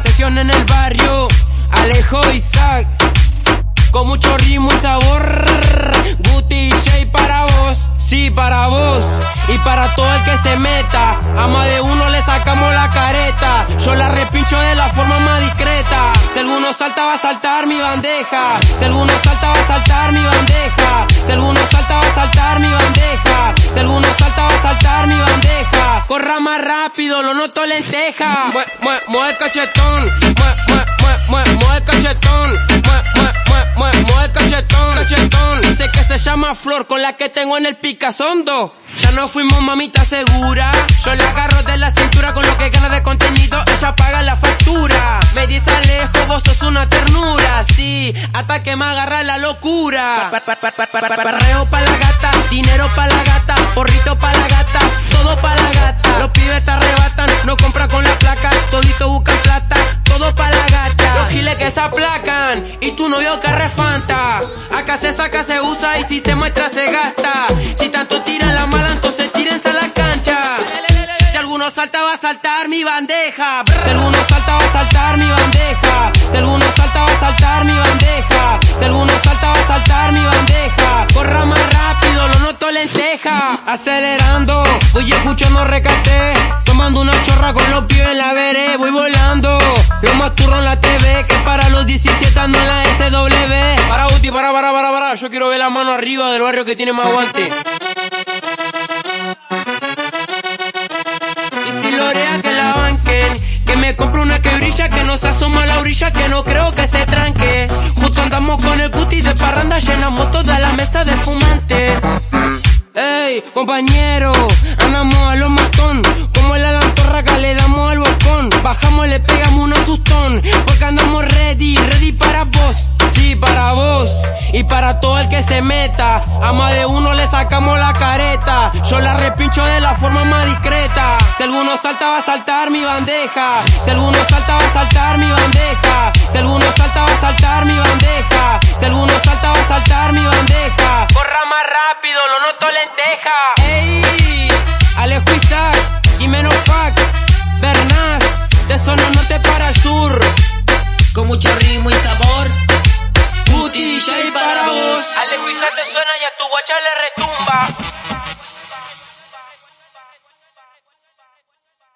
sesión en el barrio, Alejo Isaac, con mucho ritmo y sabor. Guti Shay para vos, sí para vos. Y para todo el que se meta. A más de uno le sacamos la careta, yo la repincho de la forma más discreta. Si alguno salta va a saltar mi bandeja, si alguno salta va a saltar mi bandeja, si alguno salta va a saltar rápido, lo noto lenteja. Mueve, mueve, mueve el cachetón, mueve, mueve, mueve, mueve, el cachetón, mueve, mueve, mueve, mueve, el cachetón, cachetón. Dice que se llama Flor, con la que tengo en el picazondo. Ya no fuimos mamita segura, yo la agarro de la cintura con lo que gana de contenido, ella paga la factura. Me dice Alejo, vos sos una ternura, sí, hasta que me agarra la locura. Parreo pa' la gata, dinero pa' la gata, porrito pa' la novio que refanta. Acá se saca, se usa, y si se muestra, se gasta. Si tanto tiran la mala, entonces tírense a la cancha. Si alguno salta, va a saltar mi bandeja. Si alguno salta, va a saltar mi bandeja. Si alguno salta, va a saltar mi bandeja. Si alguno salta, va a saltar mi bandeja. Corra más rápido, lo noto lenteja. Acelerando, voy escuchando recate. Tomando una chorra con los pies en la veré, voy volando. Lo más turro en la TV, que para los 17 en la SW. Para Uti, para, para, para, para. Yo quiero ver la mano arriba del barrio que tiene más guante. Y si lorea que la banquen, que me compre una que brilla, que no se asoma a la orilla, que no creo que se tranque. Justo andamos con el cuti de parranda, llenamos toda la mesa de espumante. Ey, compañero, andamos a lo matón, como la lantorra que le damos al bocón. Bajamos, le pegamos un asustón, porque andamos ready, ready vos. Sí, para vos y para todo el que se meta. A más de uno le sacamos la careta. Yo la repincho de la forma más discreta. Si alguno salta, va a saltar mi bandeja. Si alguno salta, va a saltar mi bandeja. Si alguno salta, va a saltar mi bandeja. Si alguno salta, va a saltar mi bandeja. Corra más rápido, lo noto lenteja. Ey, Alejo Isaac, y menos fuck. Bernás, de zona sur. Con mucho ritmo y sabor. Puti DJ para vos. Alejo te suena y a tu guacha le.